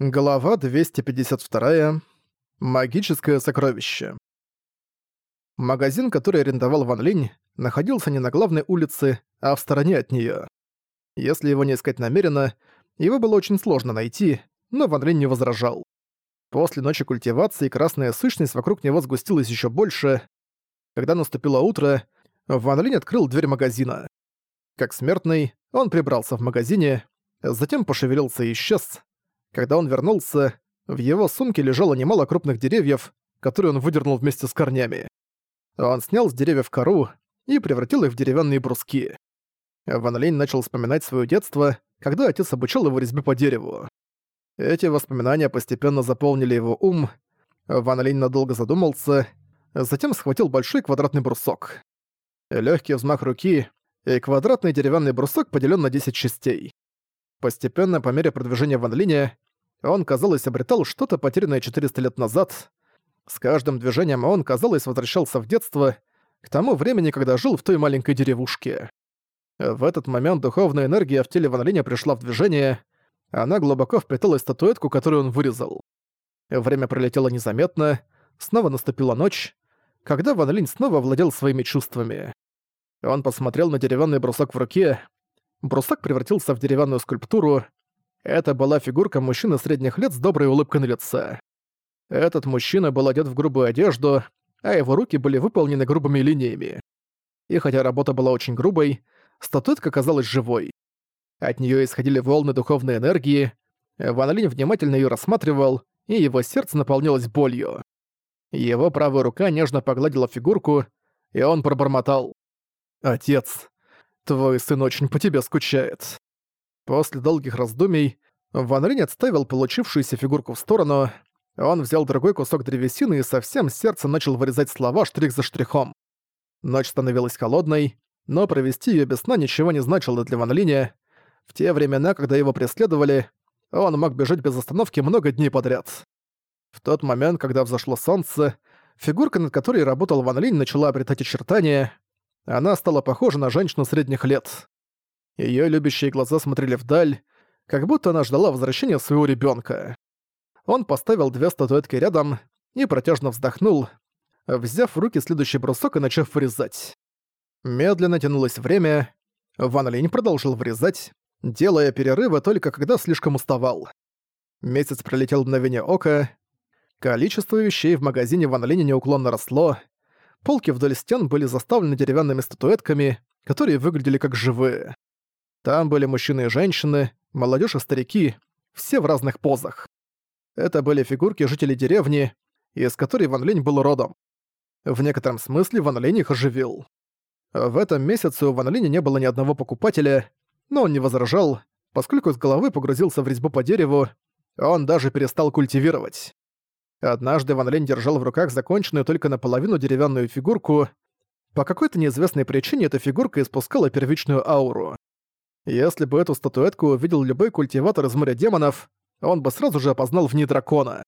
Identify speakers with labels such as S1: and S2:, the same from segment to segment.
S1: Глава 252. Магическое сокровище. Магазин, который арендовал Ван Линь, находился не на главной улице, а в стороне от неё. Если его не искать намеренно, его было очень сложно найти, но Ван Линь не возражал. После ночи культивации красная сущность вокруг него сгустилась ещё больше. Когда наступило утро, Ван Линь открыл дверь магазина. Как смертный, он прибрался в магазине, затем пошевелился и исчез, когда он вернулся, в его сумке лежало немало крупных деревьев, которые он выдернул вместе с корнями. Он снял с деревьев кору и превратил их в деревянные бруски. Ван Линь начал вспоминать свое детство, когда отец обучал его резьбе по дереву. Эти воспоминания постепенно заполнили его ум. Ван Линь надолго задумался, затем схватил большой квадратный брусок. Лёгкий взмах руки, и квадратный деревянный брусок поделен на 10 частей. Постепенно, по мере продвижения Ван Линя, он, казалось, обретал что-то потерянное 400 лет назад. С каждым движением он, казалось, возвращался в детство, к тому времени, когда жил в той маленькой деревушке. В этот момент духовная энергия в теле Ван Линя пришла в движение, она глубоко впиталась в статуэтку, которую он вырезал. Время пролетело незаметно, снова наступила ночь, когда Ван Линь снова владел своими чувствами. Он посмотрел на деревянный брусок в руке, брусок превратился в деревянную скульптуру. Это была фигурка мужчины средних лет с доброй улыбкой на лице. Этот мужчина был одет в грубую одежду, а его руки были выполнены грубыми линиями. И хотя работа была очень грубой, статуэтка казалась живой. От нее исходили волны духовной энергии, Ван Линь внимательно ее рассматривал, и его сердце наполнилось болью. Его правая рука нежно погладила фигурку, и он пробормотал. «Отец, Твой сын очень по тебе скучает». После долгих раздумий Ван Ринь отставил получившуюся фигурку в сторону, он взял другой кусок древесины и со всем сердцем начал вырезать слова штрих за штрихом. Ночь становилась холодной, но провести её без сна ничего не значило для Ван Линя. В те времена, когда его преследовали, он мог бежать без остановки много дней подряд. В тот момент, когда взошло солнце, фигурка, над которой работал Ван Линь, начала обретать очертания, она стала похожа на женщину средних лет. Её любящие глаза смотрели вдаль, как будто она ждала возвращения своего ребёнка. Он поставил две статуэтки рядом и протяжно вздохнул, взяв в руки следующий брусок и начав вырезать. Медленно тянулось время, Ван Линь продолжил вырезать, делая перерывы только когда слишком уставал. Месяц пролетел в мгновение ока, количество вещей в магазине Ван Линя неуклонно росло, Полки вдоль стен были заставлены деревянными статуэтками, которые выглядели как живые. Там были мужчины и женщины, молодежь и старики, все в разных позах. Это были фигурки жителей деревни, из которой Ван Линь был родом. В некотором смысле Ван Линь их оживил. В этом месяце у Ван Линя не было ни одного покупателя, но он не возражал, поскольку с головы погрузился в резьбу по дереву, он даже перестал культивировать. Однажды Ван Лень держал в руках законченную только наполовину деревянную фигурку. По какой-то неизвестной причине эта фигурка испускала первичную ауру. Если бы эту статуэтку увидел любой культиватор из моря демонов, он бы сразу же опознал в ней дракона.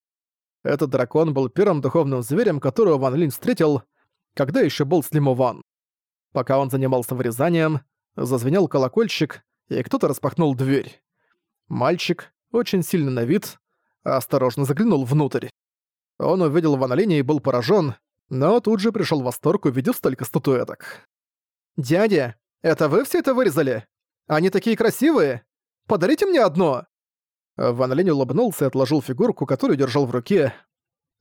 S1: Этот дракон был первым духовным зверем, которого Ван Линь встретил, когда еще был Слимо Ван. Пока он занимался вырезанием, зазвенел колокольчик, и кто-то распахнул дверь. Мальчик, очень сильный на вид, осторожно заглянул внутрь. Он увидел Ван Линя и был поражен, но тут же пришел в восторг, увидев столько статуэток. «Дядя, это вы все это вырезали? Они такие красивые! Подарите мне одно!» Ван Линь улыбнулся и отложил фигурку, которую держал в руке.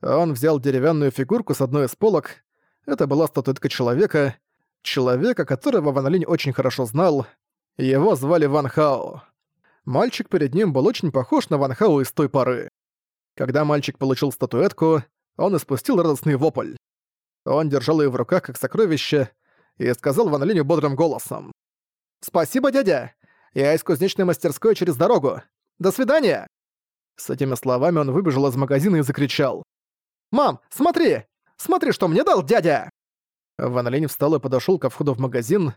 S1: Он взял деревянную фигурку с одной из полок. Это была статуэтка человека, человека, которого Ван Линь очень хорошо знал. Его звали Ван Хао. Мальчик перед ним был очень похож на Ван Хао из той поры. Когда мальчик получил статуэтку, он испустил радостный вопль. Он держал ее в руках как сокровище и сказал Ван Линю бодрым голосом. «Спасибо, дядя! Я из кузнечной мастерской через дорогу. До свидания!» С этими словами он выбежал из магазина и закричал. «Мам, смотри! Смотри, что мне дал дядя!» Ван Линь встал и подошёл ко входу в магазин.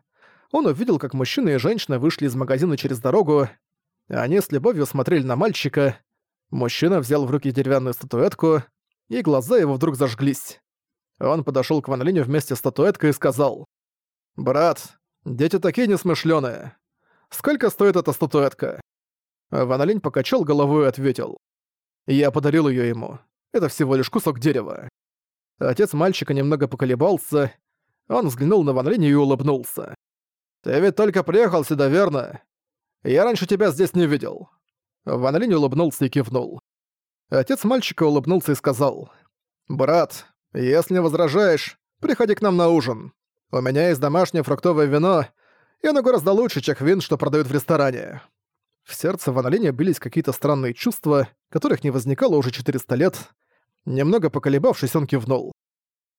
S1: Он увидел, как мужчина и женщина вышли из магазина через дорогу. Они с любовью смотрели на мальчика. Мужчина взял в руки деревянную статуэтку, и глаза его вдруг зажглись. Он подошёл к Ван Линю вместе с статуэткой и сказал. «Брат, дети такие несмышлёные. Сколько стоит эта статуэтка?» Ван Линь покачал головой и ответил. Я подарил ее ему. Это всего лишь кусок дерева. Отец мальчика немного поколебался. Он взглянул на Ван Линь и улыбнулся. «Ты ведь только приехал сюда, верно? Я раньше тебя здесь не видел». Ван Линь улыбнулся и кивнул. Отец мальчика улыбнулся и сказал. «Брат, если не возражаешь, приходи к нам на ужин. У меня есть домашнее фруктовое вино, и оно гораздо лучше, чем вин, что продают в ресторане». В сердце Ван Линя бились какие-то странные чувства, которых не возникало уже 400 лет. Немного поколебавшись, он кивнул.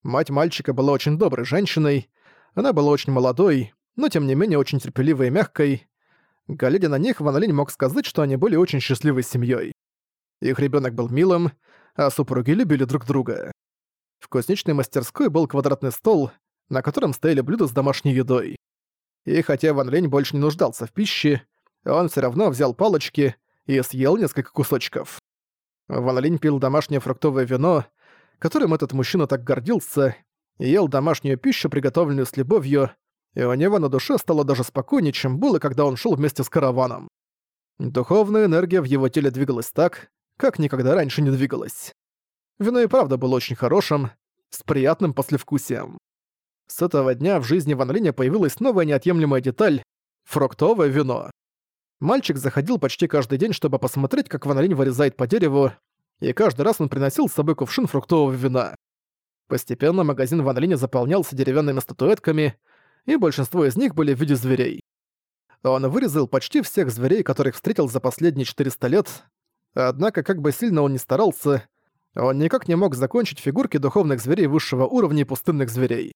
S1: Мать мальчика была очень доброй женщиной, она была очень молодой, но тем не менее очень терпеливой и мягкой. Глядя на них, Ван Линь мог сказать, что они были очень счастливой семьей. Их ребенок был милым, а супруги любили друг друга. В кузнечной мастерской был квадратный стол, на котором стояли блюда с домашней едой. И хотя Ван Линь больше не нуждался в пище, он все равно взял палочки и съел несколько кусочков. Ван Линь пил домашнее фруктовое вино, которым этот мужчина так гордился, ел домашнюю пищу, приготовленную с любовью, и у него на душе стало даже спокойнее, чем было, когда он шел вместе с караваном. Духовная энергия в его теле двигалась так, как никогда раньше не двигалась. Вино и правда было очень хорошим, с приятным послевкусием. С этого дня в жизни Ван Линя появилась новая неотъемлемая деталь — фруктовое вино. Мальчик заходил почти каждый день, чтобы посмотреть, как Ван Линь вырезает по дереву, и каждый раз он приносил с собой кувшин фруктового вина. Постепенно магазин Ван Линя заполнялся деревянными статуэтками, и большинство из них были в виде зверей. Он вырезал почти всех зверей, которых встретил за последние 400 лет, однако как бы сильно он ни старался, он никак не мог закончить фигурки духовных зверей высшего уровня и пустынных зверей.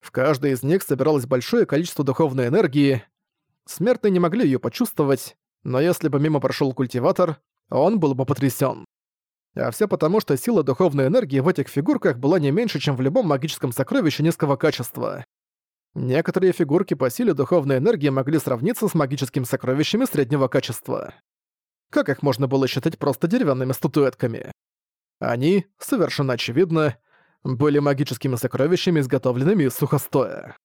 S1: В каждой из них собиралось большое количество духовной энергии. Смертные не могли ее почувствовать, но если бы мимо прошел культиватор, он был бы потрясен. А все потому, что сила духовной энергии в этих фигурках была не меньше, чем в любом магическом сокровище низкого качества. Некоторые фигурки по силе духовной энергии могли сравниться с магическими сокровищами среднего качества. Как их можно было считать просто деревянными статуэтками? Они, совершенно очевидно, были магическими сокровищами, изготовленными из сухостоя.